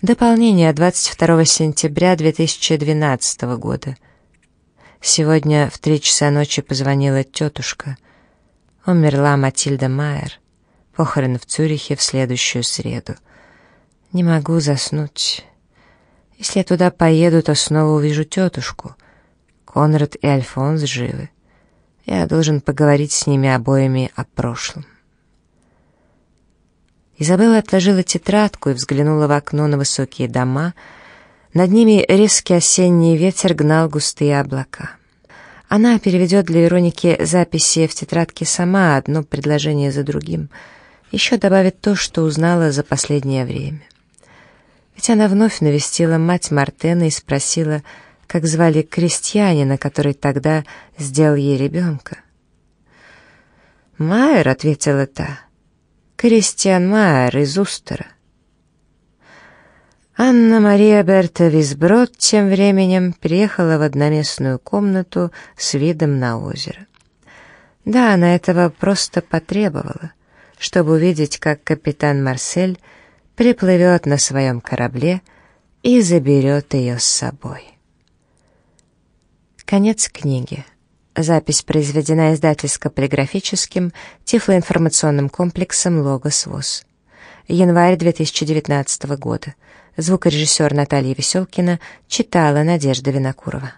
Дополнение 22 сентября 2012 года. Сегодня в три часа ночи позвонила тетушка. Умерла Матильда Майер. Похороны в Цюрихе в следующую среду. Не могу заснуть. Если я туда поеду, то снова увижу тетушку. Конрад и Альфонс живы. Я должен поговорить с ними обоими о прошлом. Изабелла отложила тетрадку и взглянула в окно на высокие дома. Над ними резкий осенний ветер гнал густые облака. Она переведет для Вероники записи в тетрадке сама, одно предложение за другим. Еще добавит то, что узнала за последнее время. Ведь она вновь навестила мать Мартена и спросила, как звали крестьянина, который тогда сделал ей ребенка. «Майер», — ответила та, — Кристиан Майер из Устера. Анна-Мария Берта Висброд тем временем приехала в одноместную комнату с видом на озеро. Да, она этого просто потребовала, чтобы увидеть, как капитан Марсель приплывет на своем корабле и заберет ее с собой. Конец книги. Запись произведена издательско-полиграфическим тифлоинформационным комплексом «Логос ВОЗ». Январь 2019 года. Звукорежиссер Наталья Веселкина читала Надежда Винокурова.